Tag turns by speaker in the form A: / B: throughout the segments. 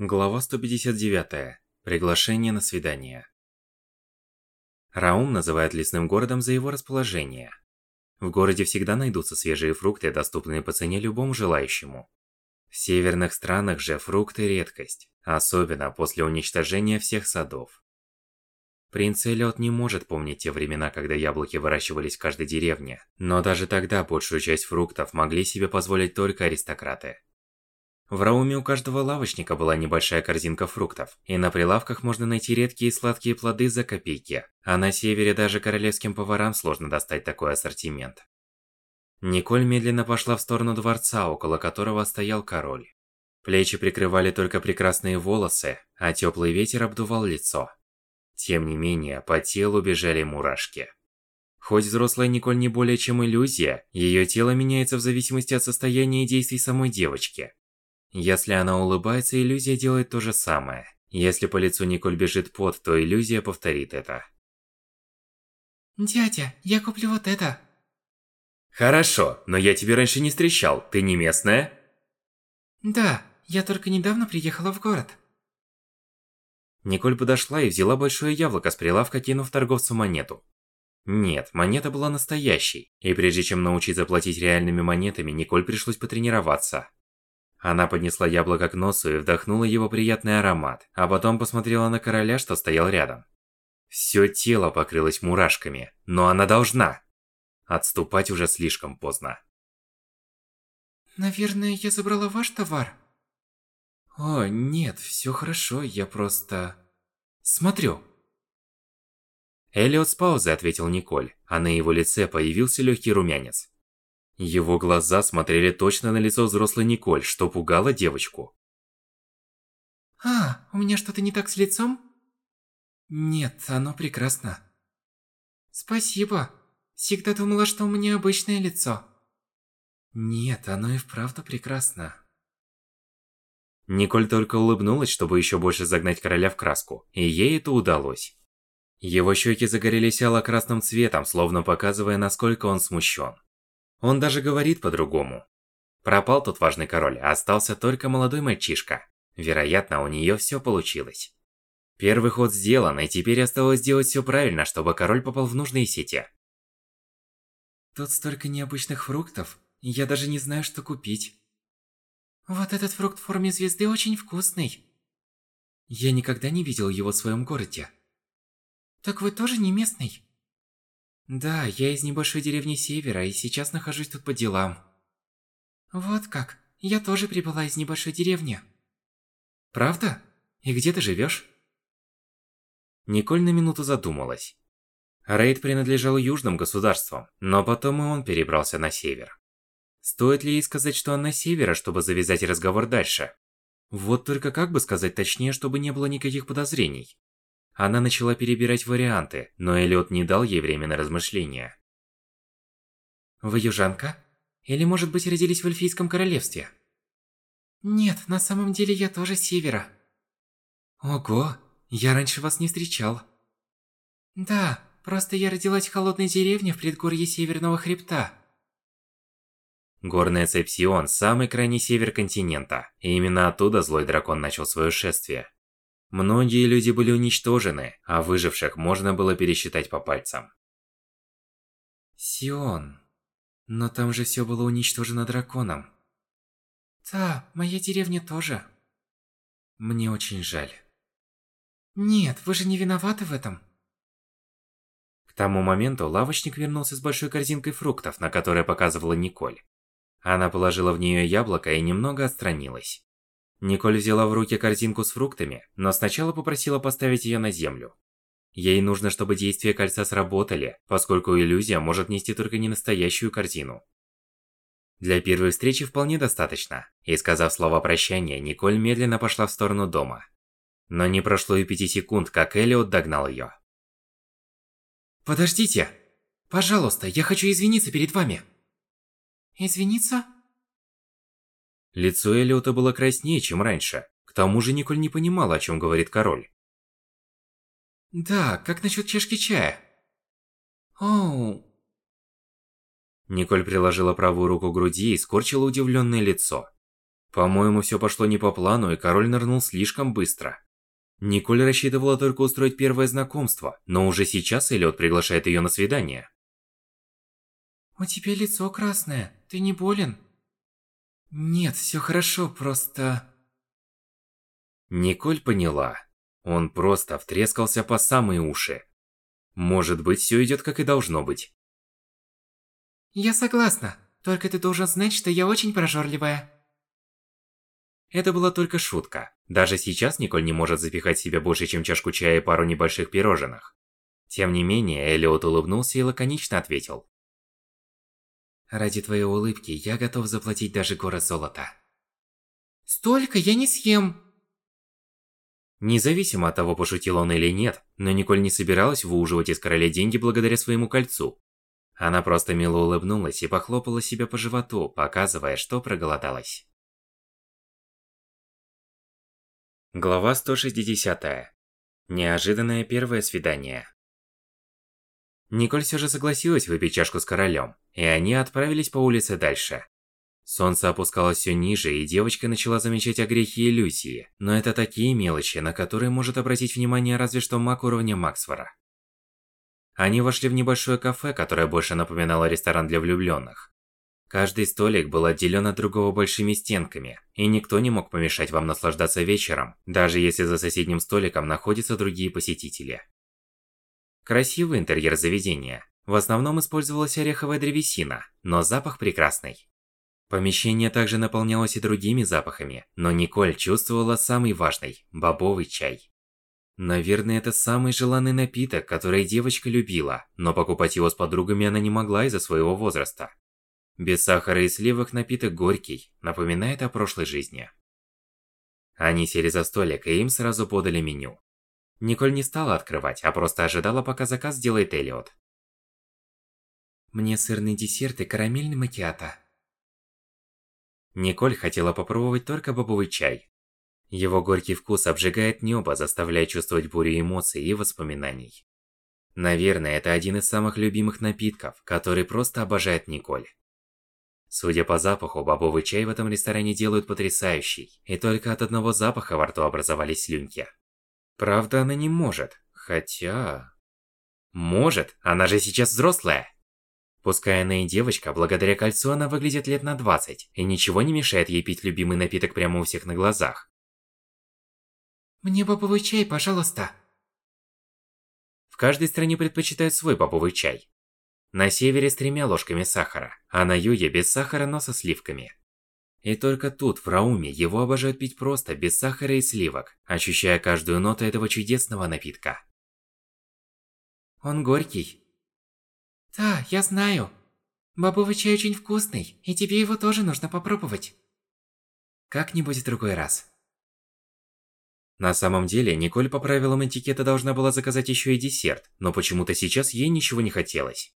A: Глава 159. Приглашение на свидание. Раум называют лесным городом за его расположение. В городе всегда найдутся свежие фрукты, доступные по цене любому желающему. В северных странах же фрукты – редкость, особенно после уничтожения всех садов. Принц Эллиот не может помнить те времена, когда яблоки выращивались в каждой деревне, но даже тогда большую часть фруктов могли себе позволить только аристократы. В Рауме у каждого лавочника была небольшая корзинка фруктов, и на прилавках можно найти редкие сладкие плоды за копейки, а на севере даже королевским поварам сложно достать такой ассортимент. Николь медленно пошла в сторону дворца, около которого стоял король. Плечи прикрывали только прекрасные волосы, а теплый ветер обдувал лицо. Тем не менее, по телу бежали мурашки. Хоть взрослая Николь не более чем иллюзия, ее тело меняется в зависимости от состояния и действий самой девочки. Если она улыбается, иллюзия делает то же самое. Если по лицу Николь бежит пот, то иллюзия повторит это.
B: Дядя, я куплю вот это.
A: Хорошо, но я тебя раньше не встречал. Ты не местная?
B: Да, я только недавно приехала в город.
A: Николь подошла и взяла большое яблоко с прилавка, кинув торговцу монету. Нет, монета была настоящей, и прежде чем научиться платить реальными монетами, Николь пришлось потренироваться. Она поднесла яблоко к носу и вдохнула его приятный аромат, а потом посмотрела на короля, что стоял рядом. Всё тело покрылось мурашками, но она должна. Отступать уже слишком поздно.
B: Наверное, я забрала ваш товар?
A: О, нет, всё хорошо, я просто... Смотрю. Элliot с паузы ответил Николь, а на его лице появился лёгкий румянец. Его глаза смотрели точно на лицо взрослой Николь, что пугало девочку.
B: А, у меня что-то не так с лицом?
A: Нет, оно прекрасно.
B: Спасибо. Всегда думала, что у меня обычное лицо.
A: Нет, оно и вправду прекрасно. Николь только улыбнулась, чтобы еще больше загнать короля в краску, и ей это удалось. Его щеки загорелись алло-красным цветом, словно показывая, насколько он смущен. Он даже говорит по-другому. Пропал тот важный король, а остался только молодой мальчишка. Вероятно, у нее все получилось. Первый ход сделан, и теперь осталось сделать все правильно, чтобы король попал в нужные сети.
B: Тут столько необычных фруктов, я даже не знаю, что купить. Вот этот фрукт в форме звезды очень вкусный.
A: Я никогда не видел его в своем городе.
B: Так вы тоже не местный?
A: Да, я из небольшой деревни Севера и сейчас нахожусь тут по делам.
B: Вот как. Я тоже прибыла из небольшой деревни.
A: Правда? И где ты живешь? Николь на минуту задумалась. Рейд принадлежал южным государствам, но потом и он перебрался на север. Стоит ли ей сказать, что он на севера, чтобы завязать разговор дальше? Вот только как бы сказать точнее, чтобы не было никаких подозрений? Она начала перебирать варианты, но Эллиот не дал ей время на размышления.
B: Вы южанка? Или, может быть, родились в Эльфийском королевстве? Нет, на самом деле я тоже с севера.
A: Ого, я раньше вас не встречал.
B: Да, просто я родилась в холодной деревне в предгорье Северного Хребта.
A: Горная цепь Сион – самый крайний север континента, и именно оттуда злой дракон начал свое шествие. Многие люди были уничтожены, а выживших можно было пересчитать по пальцам. Сион. Но там же все было уничтожено драконом.
B: Да, моя деревня тоже.
A: Мне очень жаль.
B: Нет, вы же не виноваты в этом.
A: К тому моменту лавочник вернулся с большой корзинкой фруктов, на которой показывала Николь. Она положила в нее яблоко и немного отстранилась. Николь взяла в руки корзинку с фруктами, но сначала попросила поставить ее на землю. Ей нужно, чтобы действия кольца сработали, поскольку иллюзия может нести только не настоящую корзину. Для первой встречи вполне достаточно, и сказав слова прощания, Николь медленно пошла в сторону дома. Но не прошло и пяти секунд, как Элиот догнал ее.
B: «Подождите! Пожалуйста, я хочу извиниться перед вами!» «Извиниться?»
A: Лицо Элиота было краснее, чем раньше. К тому же Николь не понимала, о чем говорит король.
B: Да, как насчет чашки чая? Оу.
A: Николь приложила правую руку к груди и скорчила удивленное лицо. По-моему, все пошло не по плану, и король нырнул слишком быстро. Николь рассчитывала только устроить первое знакомство, но уже сейчас Эллиот приглашает ее на свидание.
B: «У тебя лицо красное. Ты не болен?» «Нет, все хорошо, просто...»
A: Николь поняла. Он просто втрескался по самые уши. Может быть, все идет как и должно быть.
B: Я согласна. Только ты должен знать, что я очень прожорливая.
A: Это была только шутка. Даже сейчас Николь не может запихать в себя больше, чем чашку чая и пару небольших пирожных. Тем не менее, Элиот улыбнулся и лаконично ответил.
B: Ради твоей улыбки я готов заплатить даже город золота. Столько я не съем.
A: Независимо от того, пошутил он или нет, но Николь не собиралась выуживать из короля деньги благодаря своему кольцу. Она просто мило улыбнулась и похлопала себя по животу, показывая, что проголодалась. Глава 160. Неожиданное первое свидание. Николь все же согласилась выпить чашку с королем, и они отправились по улице дальше. Солнце опускалось все ниже, и девочка начала замечать огрехи иллюзии, но это такие мелочи, на которые может обратить внимание разве что маг уровня Максвара. Они вошли в небольшое кафе, которое больше напоминало ресторан для влюбленных. Каждый столик был отделен от другого большими стенками, и никто не мог помешать вам наслаждаться вечером, даже если за соседним столиком находятся другие посетители. Красивый интерьер заведения. В основном использовалась ореховая древесина, но запах прекрасный. Помещение также наполнялось и другими запахами, но Николь чувствовала самый важный – бобовый чай. Наверное, это самый желанный напиток, который девочка любила, но покупать его с подругами она не могла из-за своего возраста. Без сахара и сливок напиток горький, напоминает о прошлой жизни. Они сели за столик, и им сразу подали меню. Николь не стала открывать, а просто ожидала, пока заказ сделает Элиот.
B: Мне сырный десерт и карамельный макиато.
A: Николь хотела попробовать только бобовый чай. Его горький вкус обжигает небо, заставляя чувствовать бурю эмоций и воспоминаний. Наверное, это один из самых любимых напитков, который просто обожает Николь. Судя по запаху, бобовый чай в этом ресторане делают потрясающий, и только от одного запаха во рту образовались слюнки. Правда, она не может, хотя... Может, она же сейчас взрослая. Пускай она и девочка, благодаря кольцу она выглядит лет на 20, и ничего не мешает ей пить любимый напиток прямо у всех на глазах.
B: Мне бобовый чай, пожалуйста.
A: В каждой стране предпочитают свой бобовый чай. На севере с тремя ложками сахара, а на юге без сахара, но со сливками. И только тут, в Рауме, его обожают пить просто, без сахара и сливок, ощущая каждую ноту этого чудесного напитка.
B: Он горький, да, я знаю. Бобовый чай очень вкусный, и тебе его тоже нужно попробовать. Как-нибудь в другой раз.
A: На самом деле, Николь по правилам этикета должна была заказать еще и десерт, но почему-то сейчас ей ничего не хотелось.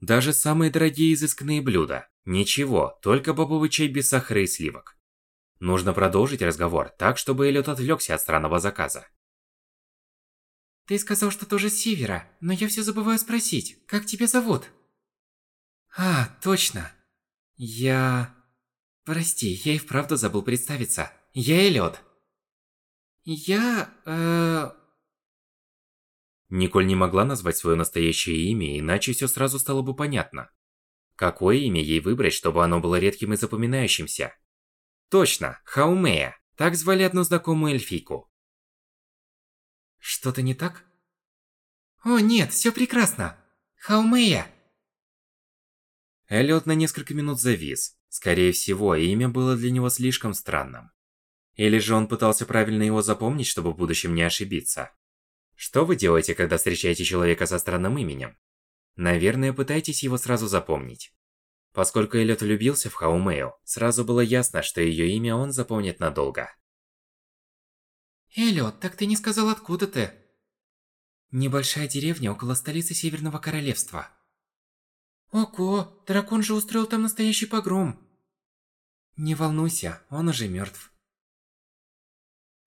A: Даже самые дорогие изысканные блюда. Ничего, только бобовый чай без сахара и сливок. Нужно продолжить разговор так, чтобы Эллиот отвлекся от странного заказа.
B: Ты сказал, что тоже с севера, но я все забываю спросить, как тебя зовут? А, точно. Я... Прости, я и вправду забыл представиться. Я Эллиот. Я... э...
A: Николь не могла назвать свое настоящее имя, иначе все сразу стало бы понятно. Какое имя ей выбрать, чтобы оно было редким и запоминающимся? Точно, Хаумея. Так звали одну знакомую эльфийку.
B: Что-то не так? О, нет, все прекрасно. Хаумея.
A: Эллиот на несколько минут завис. Скорее всего, имя было для него слишком странным. Или же он пытался правильно его запомнить, чтобы в будущем не ошибиться. Что вы делаете, когда встречаете человека со странным именем? Наверное, пытайтесь его сразу запомнить. Поскольку Эллиот влюбился в Хаумею, сразу было ясно, что ее имя он запомнит надолго.
B: Эллиот, так ты не сказал, откуда ты? Небольшая деревня около столицы Северного Королевства. Ого, дракон же устроил там настоящий погром. Не волнуйся, он уже мертв.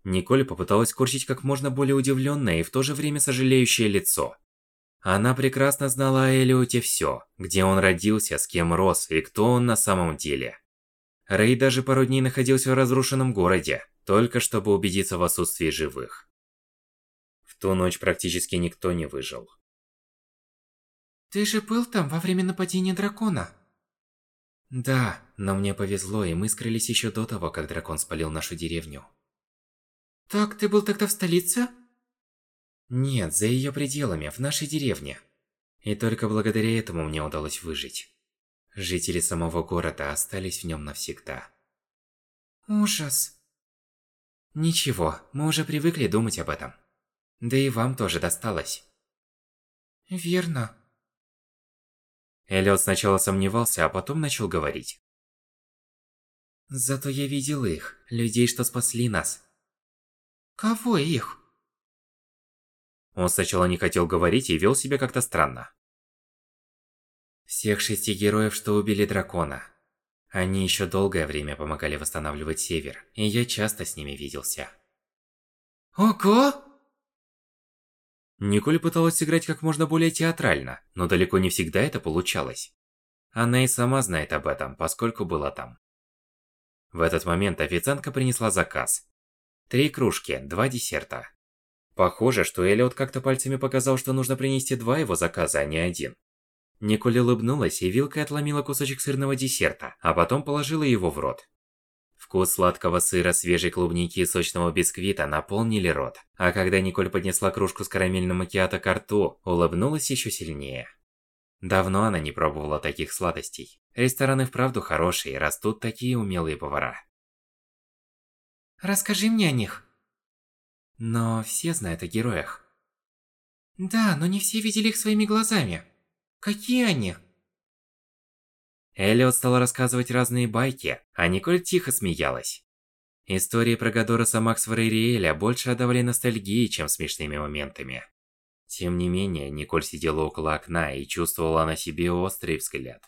A: Николь попыталась корчить как можно более удивленное и в то же время сожалеющее лицо. Она прекрасно знала о Элиоте все, где он родился, с кем рос и кто он на самом деле. Рэй даже пару дней находился в разрушенном городе, только чтобы убедиться в отсутствии живых. В ту ночь практически никто не выжил.
B: Ты же был там во время нападения дракона?
A: Да, но мне повезло, и мы скрылись еще до того, как дракон спалил нашу деревню.
B: Так, ты был тогда в столице?
A: Нет, за ее пределами, в нашей деревне. И только благодаря этому мне удалось выжить. Жители самого города остались в нем навсегда.
B: Ужас.
A: Ничего, мы уже привыкли думать об этом. Да и вам тоже досталось.
B: Верно.
A: Эллиот сначала сомневался, а потом начал говорить. Зато я видел их, людей, что спасли нас.
B: Кого их?
A: Он сначала не хотел говорить и вел себя как-то странно. Всех шести героев, что убили дракона. Они еще долгое время помогали восстанавливать Север, и я часто с ними виделся.
B: Ого!
A: Николь пыталась сыграть как можно более театрально, но далеко не всегда это получалось. Она и сама знает об этом, поскольку была там. В этот момент официантка принесла заказ. Три кружки, два десерта. Похоже, что Элиот как-то пальцами показал, что нужно принести два его заказа, а не один. Николь улыбнулась и вилкой отломила кусочек сырного десерта, а потом положила его в рот. Вкус сладкого сыра, свежей клубники и сочного бисквита наполнили рот. А когда Николь поднесла кружку с карамельным макиато к рту, улыбнулась еще сильнее. Давно она не пробовала таких сладостей. Рестораны вправду хорошие, растут такие умелые повара.
B: Расскажи мне о них.
A: Но все знают о героях.
B: Да, но не все видели их своими глазами. Какие они?
A: Элиот стала рассказывать разные байки, а Николь тихо смеялась. Истории про Гадороса Максвара и Риэля больше отдавали ностальгией, чем смешными моментами. Тем не менее, Николь сидела около окна и чувствовала на себе острый взгляд.